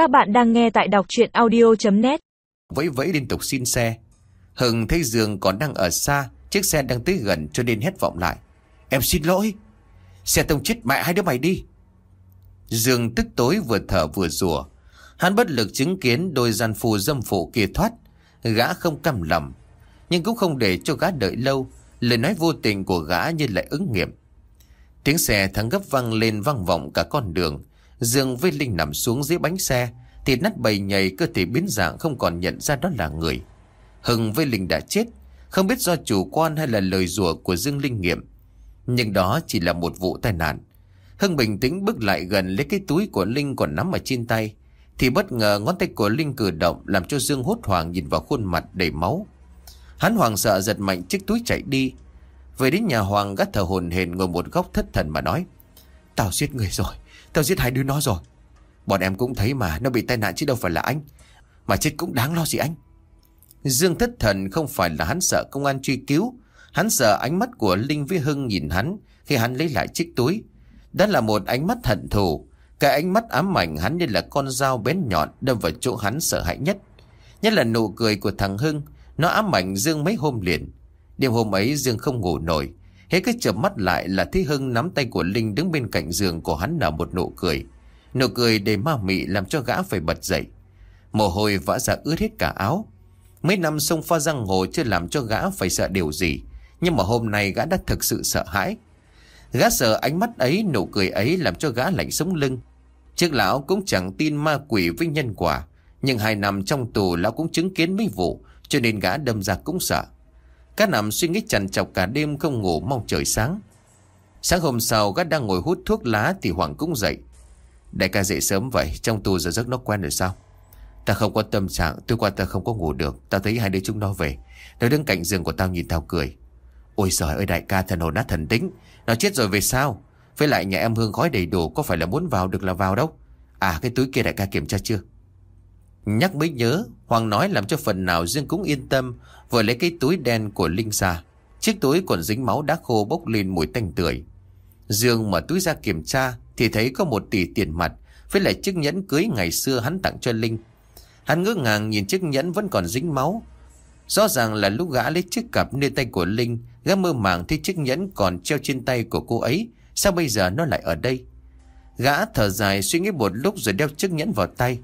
Các bạn đang nghe tại đọc chuyện audio.net Vẫy vẫy liên tục xin xe. Hưng thấy Dương còn đang ở xa, Chiếc xe đang tới gần cho nên hét vọng lại. Em xin lỗi. Xe tông chết mẹ hai đứa mày đi. Dương tức tối vừa thở vừa rùa Hắn bất lực chứng kiến đôi gian phù dâm phụ kia thoát. Gã không căm lòng, Nhưng cũng không để cho gã đợi lâu. Lời nói vô tình của gã như lại ứng nghiệm. Tiếng xe thắng gấp văng lên vang vọng cả con đường. Dương với Linh nằm xuống dưới bánh xe, Thì nát bầy nhầy cơ thể biến dạng không còn nhận ra đó là người. Hưng với Linh đã chết, Không biết do chủ quan hay là lời rùa của Dương Linh nghiệm. Nhưng đó chỉ là một vụ tai nạn. Hưng bình tĩnh bước lại gần lấy cái túi của Linh còn nắm ở trên tay, Thì bất ngờ ngón tay của Linh cử động Làm cho Dương hốt hoảng nhìn vào khuôn mặt đầy máu. Hắn hoàng sợ giật mạnh chiếc túi chạy đi. Về đến nhà Hoàng gắt thở hồn hển ngồi một góc thất thần mà nói, Tao giết người rồi. Tao giết hai đứa nó rồi. Bọn em cũng thấy mà, Nó bị tai nạn chứ đâu phải là anh. Mà chết cũng đáng lo gì anh. Dương thất thần không phải là hắn sợ công an truy cứu. Hắn sợ ánh mắt của Linh với Hưng nhìn hắn Khi hắn lấy lại chiếc túi. Đó là một ánh mắt hận thù. Cái ánh mắt ám ảnh hắn như là con dao bén nhọn Đâm vào chỗ hắn sợ hãi nhất. Nhất là nụ cười của thằng Hưng, Nó ám ảnh Dương mấy hôm liền. Đêm hôm ấy Dương không ngủ nổi. Hết cái chợp mắt lại là thấy Hưng nắm tay của Linh đứng bên cạnh giường của hắn nở một nụ cười. Nụ cười đầy ma mị làm cho gã phải bật dậy. Mồ hôi vã ra ướt hết cả áo. Mấy năm sông pha giang hồ chưa làm cho gã phải sợ điều gì. Nhưng mà hôm nay gã đã thực sự sợ hãi. Gã sợ ánh mắt ấy, nụ cười ấy làm cho gã lạnh sống lưng. Trước lão cũng chẳng tin ma quỷ với nhân quả. Nhưng hai năm trong tù lão cũng chứng kiến mấy vụ, cho nên gã đâm ra cũng sợ. Cá nằm suy nghĩ chằn chọc cả đêm không ngủ mong trời sáng. Sáng hôm sau gã đang ngồi hút thuốc lá thì Hoàng cũng dậy. Đại ca dậy sớm vậy, trong tù giờ giấc nó quen rồi sao? Ta không có tâm trạng, tôi qua ta không có ngủ được. Ta thấy hai đứa chúng nó về. Nó đứng cạnh giường của tao nhìn tao cười. Ôi giời ơi đại ca thần hồn nát thần tính. Nó chết rồi về sao? Với lại nhà em hương khói đầy đủ có phải là muốn vào được là vào đâu. À cái túi kia đại ca kiểm tra chưa? Nhắc mới nhớ, Hoàng nói làm cho phần nào Dương cũng yên tâm, vừa lấy cái túi đen của Linh ra. Chiếc túi còn dính máu đã khô bốc lên mùi tanh tưởi. Dương mở túi ra kiểm tra thì thấy có một tỷ tiền mặt, với lại chiếc nhẫn cưới ngày xưa hắn tặng cho Linh. Hắn ngỡ ngàng nhìn chiếc nhẫn vẫn còn dính máu. Rõ ràng là lúc gã lấy chiếc cặp nơi tay của Linh, gã mơ màng thấy chiếc nhẫn còn treo trên tay của cô ấy. Sao bây giờ nó lại ở đây? Gã thở dài suy nghĩ một lúc rồi đeo chiếc nhẫn vào tay.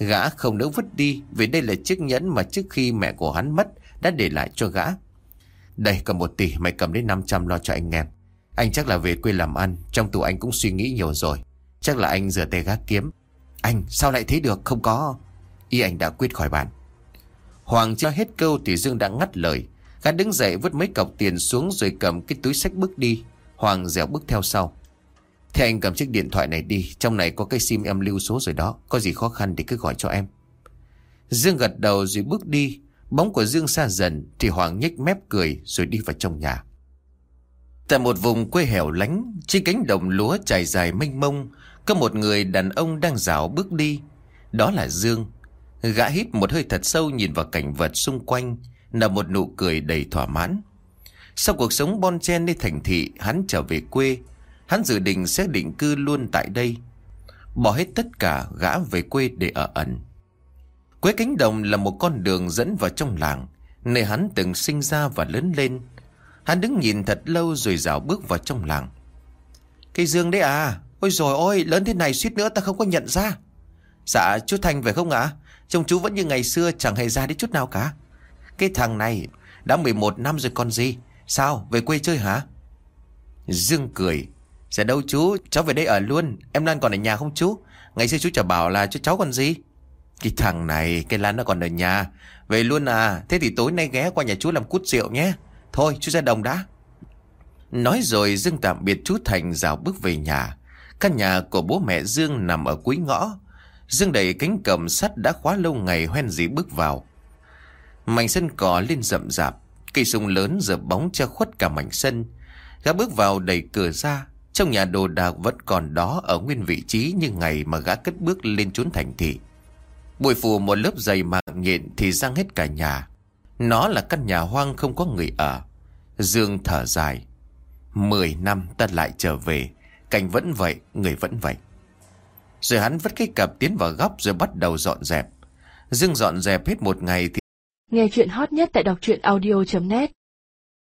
Gã không nỡ vứt đi vì đây là chiếc nhẫn mà trước khi mẹ của hắn mất đã để lại cho gã. Đây cầm một tỷ mày cầm đến 500 lo cho anh em. Anh chắc là về quê làm ăn, trong tù anh cũng suy nghĩ nhiều rồi. Chắc là anh rửa tay gác kiếm. Anh sao lại thế được không có. Y anh đã quyết khỏi bàn. Hoàng cho hết câu thì Dương đã ngắt lời. Gã đứng dậy vứt mấy cọc tiền xuống rồi cầm cái túi sách bước đi. Hoàng dẻo bước theo sau. Thế anh cầm chiếc điện thoại này đi, Trong này có cái sim em lưu số rồi đó, Có gì khó khăn thì cứ gọi cho em. Dương gật đầu rồi bước đi, Bóng của Dương xa dần, Thì Hoàng nhếch mép cười rồi đi vào trong nhà. Tại một vùng quê hẻo lánh, Trên cánh đồng lúa trải dài mênh mông, Có một người đàn ông đang rảo bước đi. Đó là Dương. Gã hít một hơi thật sâu nhìn vào cảnh vật xung quanh Nở một nụ cười đầy thỏa mãn. Sau cuộc sống bon chen đi thành thị, Hắn trở về quê Hắn dự định sẽ định cư luôn tại đây. Bỏ hết tất cả, gã về quê để ở ẩn. Quế cánh đồng là một con đường dẫn vào trong làng, Nơi hắn từng sinh ra và lớn lên. Hắn đứng nhìn thật lâu rồi dạo bước vào trong làng. Cây dương đấy à Ôi rồi ôi, lớn thế này suýt nữa ta không có nhận ra. Dạ chú Thành phải không ạ? À? Trông chú vẫn như ngày xưa, chẳng hề ra đi chút nào cả. Cái thằng này, Đã 11 năm rồi còn gì? Sao, về quê chơi hả? Dương cười. Dạ đâu chú, cháu về đây ở luôn. Em Lan còn ở nhà không chú? Ngày xưa chú chả bảo là cho cháu còn gì. Cái thằng này, cái Lan nó còn ở nhà. Về luôn à, thế thì tối nay ghé qua nhà chú làm cút rượu nhé. Thôi chú ra đồng đã. Nói rồi Dương tạm biệt chú Thành rào bước về nhà. Căn nhà của bố mẹ Dương nằm ở cuối ngõ. Dương đẩy cánh cầm sắt đã khóa lâu ngày hoen dĩ bước vào. Mảnh sân cỏ lên rậm rạp. Cây sung lớn giờ bóng che khuất cả mảnh sân. Gã bước vào đẩy cửa ra trong nhà đồ đạc vẫn còn đó ở nguyên vị trí như ngày mà gã cất bước lên trốn thành thị. Bụi phủ một lớp dày mạng nhện thì răng hết cả nhà. Nó là căn nhà hoang không có người ở. Dương thở dài. Mười năm ta lại trở về. Cảnh vẫn vậy, người vẫn vậy. Rồi hắn vứt cái cặp tiến vào góc rồi bắt đầu dọn dẹp. Dương dọn dẹp hết một ngày thì Nghe chuyện hot nhất tại đọc truyện audio.net